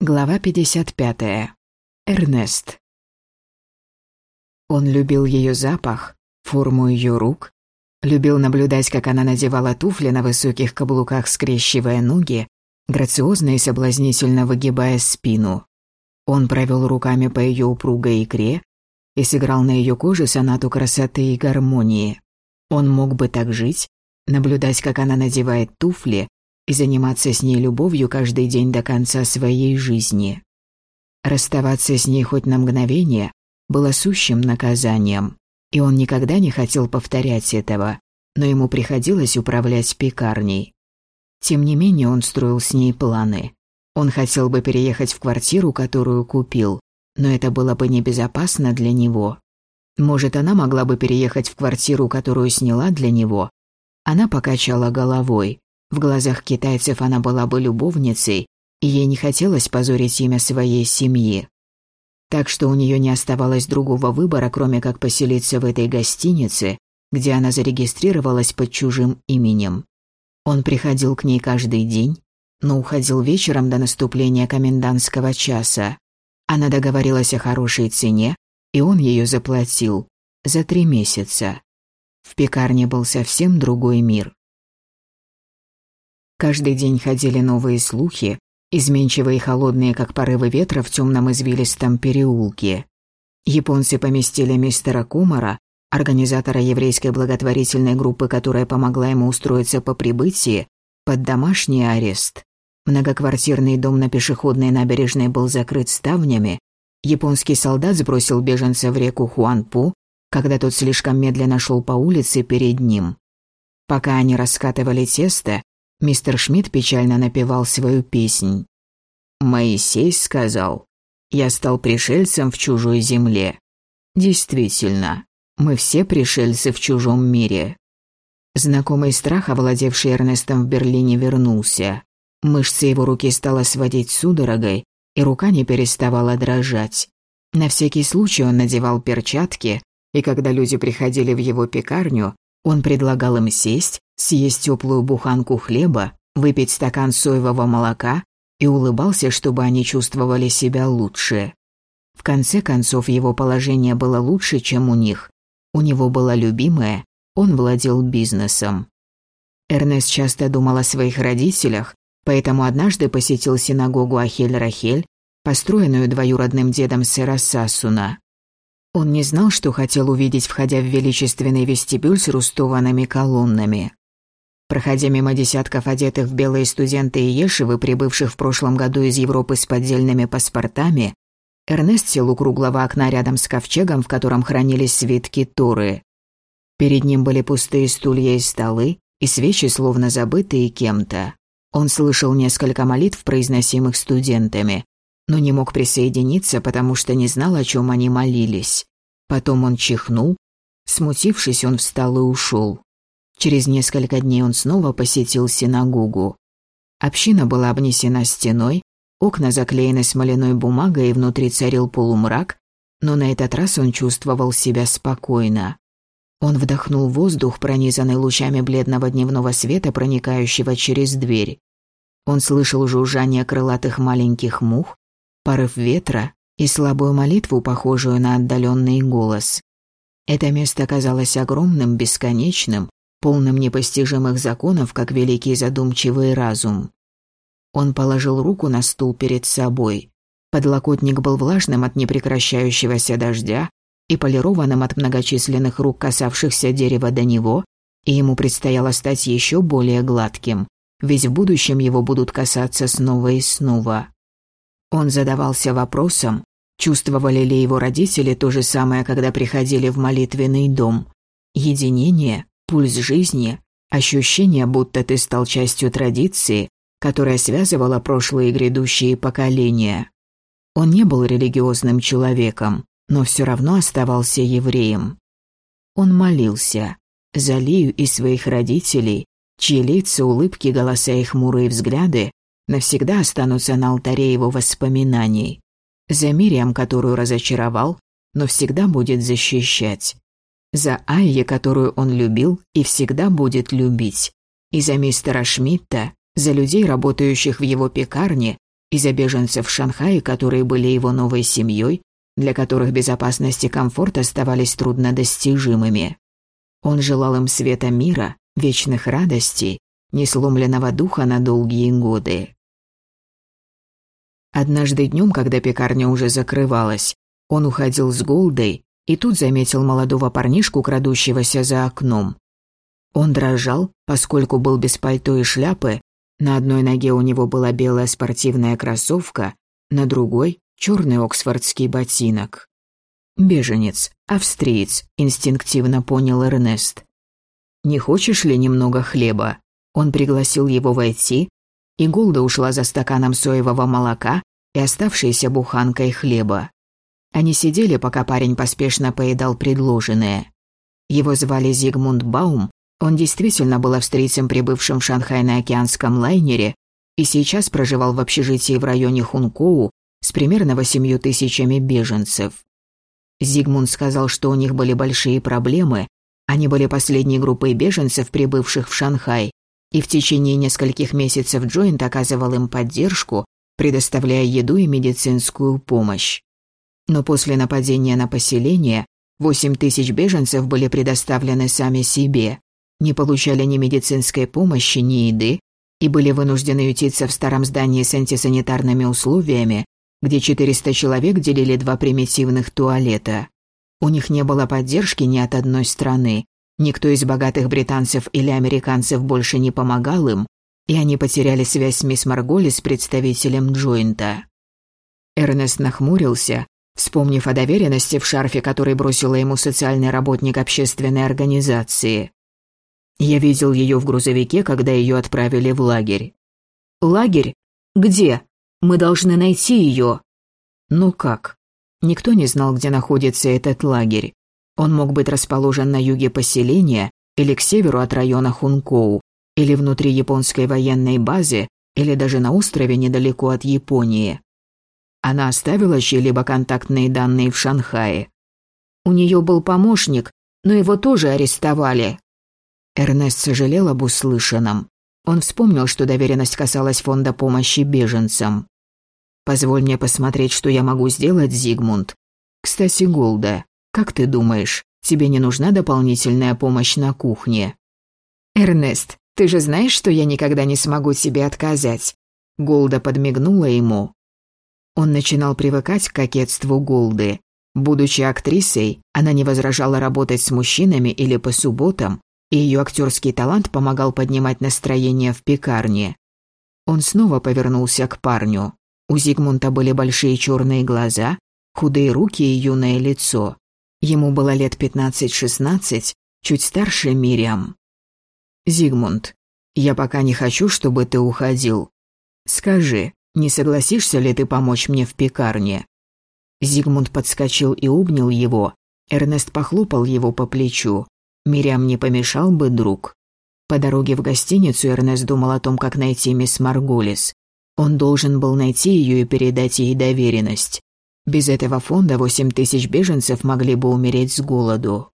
Глава 55. Эрнест. Он любил ее запах, форму ее рук, любил наблюдать, как она надевала туфли на высоких каблуках, скрещивая ноги, грациозно и соблазнительно выгибая спину. Он провел руками по ее упругой икре и сыграл на ее коже сонату красоты и гармонии. Он мог бы так жить, наблюдать, как она надевает туфли, и заниматься с ней любовью каждый день до конца своей жизни. Расставаться с ней хоть на мгновение было сущим наказанием, и он никогда не хотел повторять этого, но ему приходилось управлять пекарней. Тем не менее он строил с ней планы. Он хотел бы переехать в квартиру, которую купил, но это было бы небезопасно для него. Может, она могла бы переехать в квартиру, которую сняла для него? Она покачала головой. В глазах китайцев она была бы любовницей, и ей не хотелось позорить имя своей семьи. Так что у нее не оставалось другого выбора, кроме как поселиться в этой гостинице, где она зарегистрировалась под чужим именем. Он приходил к ней каждый день, но уходил вечером до наступления комендантского часа. Она договорилась о хорошей цене, и он ее заплатил за три месяца. В пекарне был совсем другой мир. Каждый день ходили новые слухи, изменчивые и холодные, как порывы ветра в темном извилистом переулке. Японцы поместили мистера Кумара, организатора еврейской благотворительной группы, которая помогла ему устроиться по прибытии, под домашний арест. Многоквартирный дом на пешеходной набережной был закрыт ставнями. Японский солдат сбросил беженца в реку Хуанпу, когда тот слишком медленно шел по улице перед ним. Пока они раскатывали тесто, Мистер Шмидт печально напевал свою песнь. «Моисей сказал, я стал пришельцем в чужой земле. Действительно, мы все пришельцы в чужом мире». Знакомый страх, овладевший Эрнестом в Берлине, вернулся. Мышцы его руки стало сводить судорогой, и рука не переставала дрожать. На всякий случай он надевал перчатки, и когда люди приходили в его пекарню, он предлагал им сесть, съесть теплую буханку хлеба, выпить стакан соевого молока и улыбался, чтобы они чувствовали себя лучше. В конце концов, его положение было лучше, чем у них. У него была любимая, он владел бизнесом. Эрнест часто думал о своих родителях, поэтому однажды посетил синагогу Ахель-Рахель, построенную двоюродным дедом сэра Сасуна. Он не знал, что хотел увидеть, входя в величественный вестибюль с рустованными колоннами. Проходя мимо десятков одетых в белые студенты и ешивы, прибывших в прошлом году из Европы с поддельными паспортами, Эрнест сел у круглого окна рядом с ковчегом, в котором хранились свитки Торы. Перед ним были пустые стулья и столы, и свечи, словно забытые кем-то. Он слышал несколько молитв, произносимых студентами, но не мог присоединиться, потому что не знал, о чем они молились. Потом он чихнул. Смутившись, он встал и ушел. Через несколько дней он снова посетил синагогу. Община была обнесена стеной, окна заклеены смоляной бумагой и внутри царил полумрак, но на этот раз он чувствовал себя спокойно. Он вдохнул воздух, пронизанный лучами бледного дневного света, проникающего через дверь. Он слышал жужжание крылатых маленьких мух, порыв ветра и слабую молитву, похожую на отдаленный голос. Это место казалось огромным, бесконечным, полным непостижимых законов, как великий задумчивый разум. Он положил руку на стул перед собой. Подлокотник был влажным от непрекращающегося дождя и полированным от многочисленных рук, касавшихся дерева до него, и ему предстояло стать еще более гладким, ведь в будущем его будут касаться снова и снова. Он задавался вопросом, чувствовали ли его родители то же самое, когда приходили в молитвенный дом. Единение, пульс жизни, ощущение, будто ты стал частью традиции, которая связывала прошлые и грядущие поколения. Он не был религиозным человеком, но все равно оставался евреем. Он молился за Лию и своих родителей, чьи лица, улыбки, голоса и хмурые взгляды навсегда останутся на алтаре его воспоминаний. За Мириам, которую разочаровал, но всегда будет защищать за Айе, которую он любил и всегда будет любить, и за мистера Шмидта, за людей, работающих в его пекарне, и за беженцев в Шанхае, которые были его новой семьей, для которых безопасность и комфорт оставались труднодостижимыми. Он желал им света мира, вечных радостей, несломленного духа на долгие годы. Однажды днем, когда пекарня уже закрывалась, он уходил с Голдой и тут заметил молодого парнишку, крадущегося за окном. Он дрожал, поскольку был без пальто и шляпы, на одной ноге у него была белая спортивная кроссовка, на другой – черный оксфордский ботинок. «Беженец, австриец», – инстинктивно понял Эрнест. «Не хочешь ли немного хлеба?» Он пригласил его войти, и Голда ушла за стаканом соевого молока и оставшейся буханкой хлеба. Они сидели, пока парень поспешно поедал предложенное. Его звали Зигмунд Баум, он действительно был австрийцем, прибывшим в Шанхай на океанском лайнере, и сейчас проживал в общежитии в районе Хункоу с примерно восемью тысячами беженцев. Зигмунд сказал, что у них были большие проблемы, они были последней группой беженцев, прибывших в Шанхай, и в течение нескольких месяцев Джойнт оказывал им поддержку, предоставляя еду и медицинскую помощь. Но после нападения на поселение 8 тысяч беженцев были предоставлены сами себе, не получали ни медицинской помощи, ни еды и были вынуждены ютиться в старом здании с антисанитарными условиями, где 400 человек делили два примитивных туалета. У них не было поддержки ни от одной страны, никто из богатых британцев или американцев больше не помогал им, и они потеряли связь с мисс Марголи с представителем Джойнта. Эрнест нахмурился, вспомнив о доверенности в шарфе, который бросила ему социальный работник общественной организации. Я видел ее в грузовике, когда ее отправили в лагерь. Лагерь? Где? Мы должны найти ее. Ну как? Никто не знал, где находится этот лагерь. Он мог быть расположен на юге поселения или к северу от района Хункоу, или внутри японской военной базы, или даже на острове недалеко от Японии. Она оставила чьи-либо контактные данные в Шанхае. У нее был помощник, но его тоже арестовали. Эрнест сожалел об услышанном. Он вспомнил, что доверенность касалась фонда помощи беженцам. «Позволь мне посмотреть, что я могу сделать, Зигмунд. Кстати, Голда, как ты думаешь, тебе не нужна дополнительная помощь на кухне?» «Эрнест, ты же знаешь, что я никогда не смогу тебе отказать?» Голда подмигнула ему. Он начинал привыкать к кокетству Голды. Будучи актрисой, она не возражала работать с мужчинами или по субботам, и ее актерский талант помогал поднимать настроение в пекарне. Он снова повернулся к парню. У Зигмунта были большие черные глаза, худые руки и юное лицо. Ему было лет 15-16, чуть старше Мириам. «Зигмунд, я пока не хочу, чтобы ты уходил. Скажи, не согласишься ли ты помочь мне в пекарне?» Зигмунд подскочил и обнял его. Эрнест похлопал его по плечу. Мириам не помешал бы друг. По дороге в гостиницу Эрнест думал о том, как найти мисс Марголис. Он должен был найти ее и передать ей доверенность. Без этого фонда восемь тысяч беженцев могли бы умереть с голоду.